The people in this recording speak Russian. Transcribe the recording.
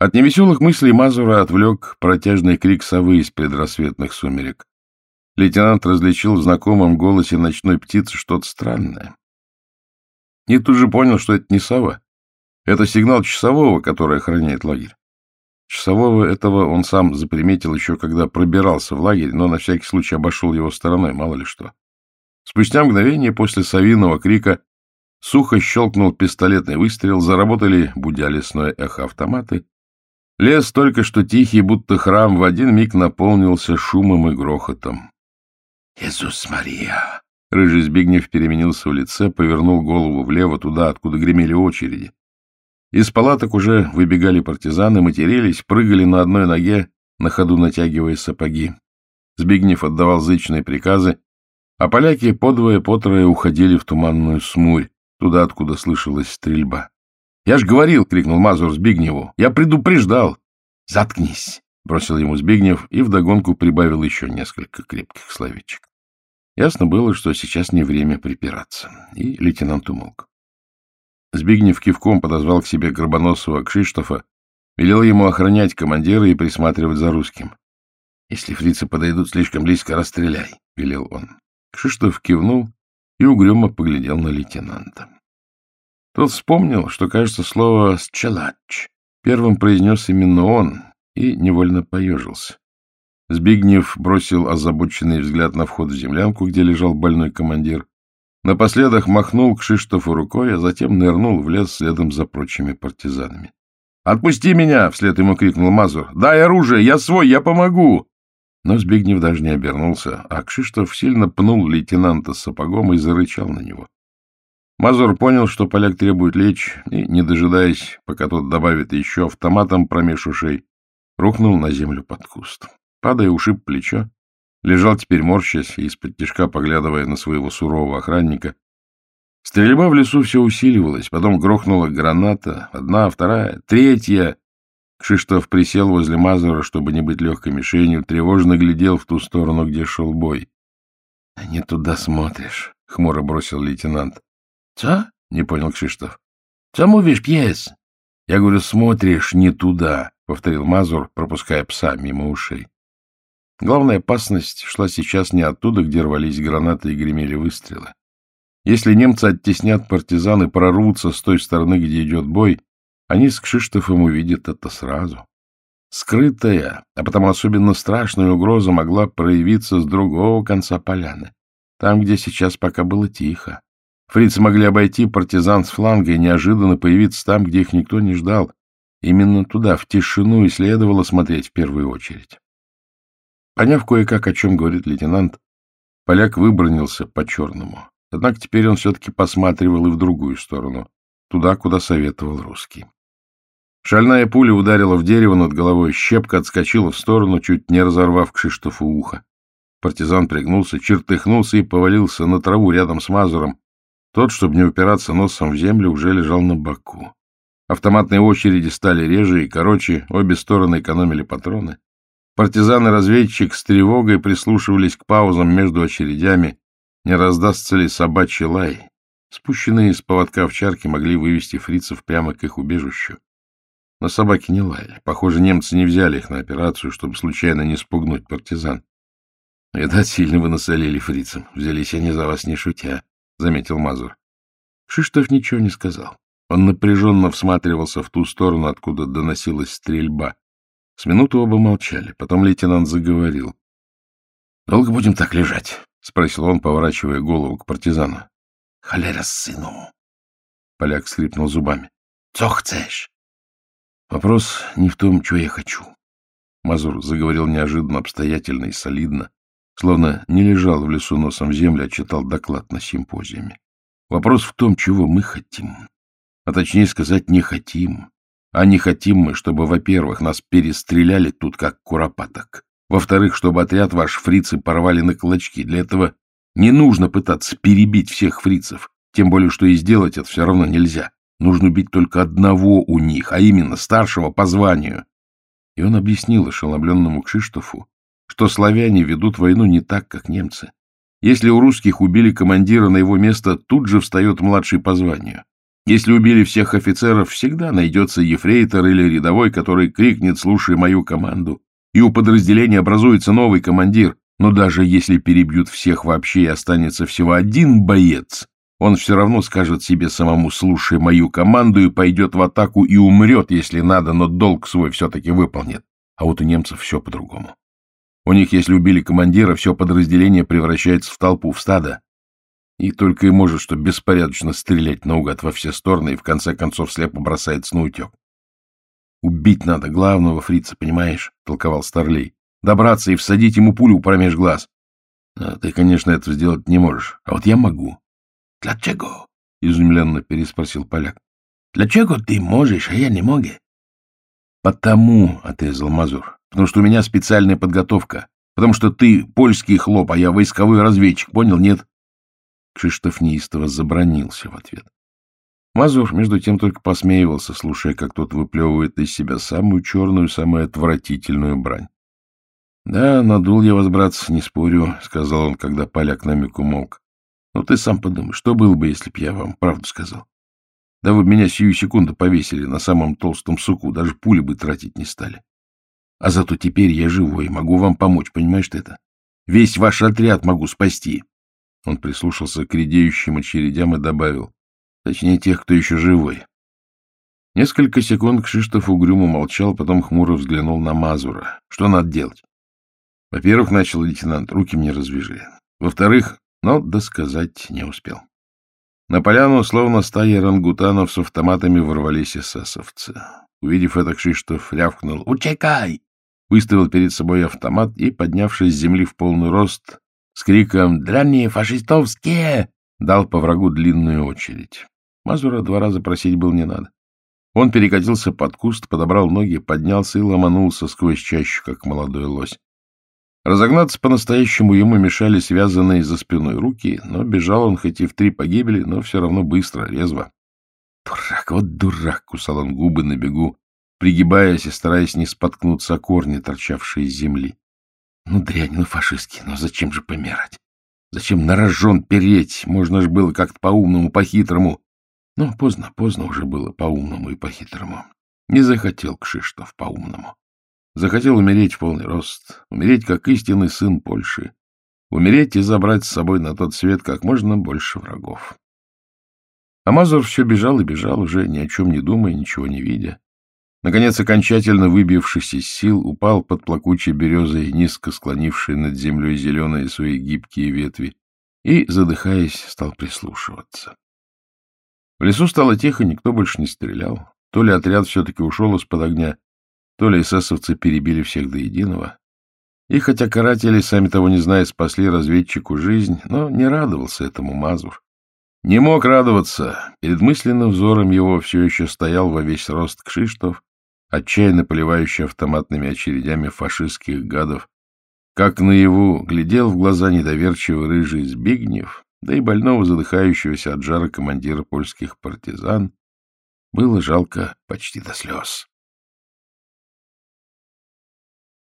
От невеселых мыслей Мазура отвлек протяжный крик совы из предрассветных сумерек. Лейтенант различил в знакомом голосе ночной птицы что-то странное. И тут же понял, что это не сова. Это сигнал часового, который охраняет лагерь. Часового этого он сам заприметил еще, когда пробирался в лагерь, но на всякий случай обошел его стороной, мало ли что. Спустя мгновение после совиного крика сухо щелкнул пистолетный выстрел, заработали, будя лесное эхо автоматы. Лес только что тихий, будто храм, в один миг наполнился шумом и грохотом. «Иисус Мария!» Рыжий Збигнев переменился в лице, повернул голову влево, туда, откуда гремели очереди. Из палаток уже выбегали партизаны, матерились, прыгали на одной ноге, на ходу натягивая сапоги. Збигнев отдавал зычные приказы, а поляки подвое потрое уходили в туманную смурь, туда, откуда слышалась стрельба. — Я ж говорил! — крикнул Мазур Збигневу. — Я предупреждал! — Заткнись! — бросил ему Збигнев и вдогонку прибавил еще несколько крепких словечек. Ясно было, что сейчас не время припираться, и лейтенант умолк. Збигнев кивком подозвал к себе Горбоносова Кшиштофа, велел ему охранять командира и присматривать за русским. — Если фрицы подойдут слишком близко, расстреляй, — велел он. Кшиштоф кивнул и угрюмо поглядел на лейтенанта. Тот вспомнил, что, кажется, слово «счелач» первым произнес именно он, и невольно поежился. Збигнев бросил озабоченный взгляд на вход в землянку, где лежал больной командир, Напоследок махнул к Шиштофу рукой, а затем нырнул в лес следом за прочими партизанами. «Отпусти меня!» — вслед ему крикнул Мазур. «Дай оружие! Я свой! Я помогу!» Но Збигнев даже не обернулся, а Кшиштоф сильно пнул лейтенанта сапогом и зарычал на него. Мазур понял, что поляк требует лечь, и, не дожидаясь, пока тот добавит еще автоматом промеж ушей, рухнул на землю под куст. Падая, ушиб плечо, лежал теперь морщась и из-под тяжка поглядывая на своего сурового охранника. Стрельба в лесу все усиливалась, потом грохнула граната, одна, вторая, третья. Кшиштоф присел возле Мазура, чтобы не быть легкой мишенью, тревожно глядел в ту сторону, где шел бой. — Не туда смотришь, — хмуро бросил лейтенант. — Что? — не понял Кшиштоф. — Что мовишь, пьес? — Я говорю, смотришь не туда, — повторил Мазур, пропуская пса мимо ушей. Главная опасность шла сейчас не оттуда, где рвались гранаты и гремели выстрелы. Если немцы оттеснят партизан и прорвутся с той стороны, где идет бой, они с Кшиштофом увидят это сразу. Скрытая, а потому особенно страшная угроза могла проявиться с другого конца поляны, там, где сейчас пока было тихо. Фрицы могли обойти партизан с фланга и неожиданно появиться там, где их никто не ждал. Именно туда, в тишину, и следовало смотреть в первую очередь. Поняв кое-как, о чем говорит лейтенант, поляк выбронился по-черному. Однако теперь он все-таки посматривал и в другую сторону, туда, куда советовал русский. Шальная пуля ударила в дерево над головой, щепка отскочила в сторону, чуть не разорвав Кшиштофу ухо. Партизан пригнулся, чертыхнулся и повалился на траву рядом с Мазуром. Тот, чтобы не упираться носом в землю, уже лежал на боку. Автоматные очереди стали реже и короче, обе стороны экономили патроны. Партизан и разведчик с тревогой прислушивались к паузам между очередями, не раздастся ли собачий лай. Спущенные с поводка овчарки могли вывести фрицев прямо к их убежищу. Но собаки не лаяли. Похоже, немцы не взяли их на операцию, чтобы случайно не спугнуть партизан. — Видать, сильно вы насолили фрицам. Взялись они за вас не шутя, — заметил Мазур. Шиштов ничего не сказал. Он напряженно всматривался в ту сторону, откуда доносилась стрельба. С минуту оба молчали. Потом лейтенант заговорил. — Долго будем так лежать? — спросил он, поворачивая голову к партизану. — Холера сыну! Поляк скрипнул зубами. — Что хочешь? — Вопрос не в том, что я хочу. Мазур заговорил неожиданно, обстоятельно и солидно, словно не лежал в лесу носом в землю, а читал доклад на симпозиуме. Вопрос в том, чего мы хотим. А точнее сказать, не хотим. А не хотим мы, чтобы, во-первых, нас перестреляли тут как куропаток. Во-вторых, чтобы отряд ваш фрицы порвали на клочки. Для этого не нужно пытаться перебить всех фрицев. Тем более, что и сделать это все равно нельзя. Нужно убить только одного у них, а именно старшего по званию. И он объяснил ошеломленному Кшиштофу, что славяне ведут войну не так, как немцы. Если у русских убили командира на его место, тут же встает младший по званию. Если убили всех офицеров, всегда найдется ефрейтор или рядовой, который крикнет «слушай мою команду», и у подразделения образуется новый командир. Но даже если перебьют всех вообще и останется всего один боец, он все равно скажет себе самому «слушай мою команду» и пойдет в атаку и умрет, если надо, но долг свой все-таки выполнит. А вот у немцев все по-другому. У них, если убили командира, все подразделение превращается в толпу, в стадо. И только и может, что беспорядочно стрелять наугад во все стороны и в конце концов слепо бросается на утек. «Убить надо главного фрица, понимаешь?» — толковал Старлей. «Добраться и всадить ему пулю промеж глаз. А ты, конечно, этого сделать не можешь, а вот я могу. — Для чего? — изумленно переспросил поляк. — Для чего ты можешь, а я не могу? — Потому, — отрезал Мазур, — потому что у меня специальная подготовка, потому что ты польский хлоп, а я войсковой разведчик, понял, нет? Кшиштоф неистово забронился в ответ. Мазур, между тем, только посмеивался, слушая, как тот выплевывает из себя самую черную, самую отвратительную брань. — Да, надул я вас, братцы, не спорю, — сказал он, когда поляк на миг умолк. Ну, ты сам подумай, что было бы, если б я вам правду сказал? Да вы меня сию секунду повесили на самом толстом суку, даже пули бы тратить не стали. А зато теперь я живой, могу вам помочь, понимаешь ты это? Весь ваш отряд могу спасти. Он прислушался к редеющим очередям и добавил. Точнее, тех, кто еще живой. Несколько секунд Кшиштоф угрюмо молчал, потом хмуро взглянул на Мазура. Что надо делать? Во-первых, начал лейтенант, руки мне развяжи. Во-вторых, но досказать не успел. На поляну, словно стая рангутанов с автоматами, ворвались эсэсовцы. Увидев это, Кшиштоф рявкнул «Учекай!» Выставил перед собой автомат и, поднявшись с земли в полный рост, с криком «Дранные фашистовские!» дал по врагу длинную очередь. Мазура два раза просить был не надо. Он перекатился под куст, подобрал ноги, поднялся и ломанулся сквозь чащу, как молодой лось. Разогнаться по-настоящему ему мешали связанные за спиной руки, но бежал он хоть и в три погибели, но все равно быстро, резво. Дурак, вот дурак, кусал он губы на бегу, пригибаясь и стараясь не споткнуться о корни, торчавшие из земли. Ну, дрянь, ну, фашистский, но зачем же помирать? Зачем на рожон переть? Можно же было как-то по-умному, по-хитрому. Но поздно, поздно уже было по-умному и по-хитрому. Не захотел Кшиштов по-умному. Захотел умереть в полный рост, умереть как истинный сын Польши, умереть и забрать с собой на тот свет как можно больше врагов. А Мазур все бежал и бежал, уже ни о чем не думая, ничего не видя. Наконец, окончательно выбившись из сил, упал под плакучей березой, низко склонившей над землей зеленые свои гибкие ветви, и, задыхаясь, стал прислушиваться. В лесу стало тихо, никто больше не стрелял. То ли отряд все-таки ушел из-под огня, то ли эсэсовцы перебили всех до единого. И хотя каратели, сами того не зная, спасли разведчику жизнь, но не радовался этому Мазур. Не мог радоваться. Перед мысленным взором его все еще стоял во весь рост Кшиштов, отчаянно поливающий автоматными очередями фашистских гадов. Как наяву глядел в глаза недоверчивый рыжий Збигнев, да и больного задыхающегося от жара командира польских партизан, было жалко почти до слез.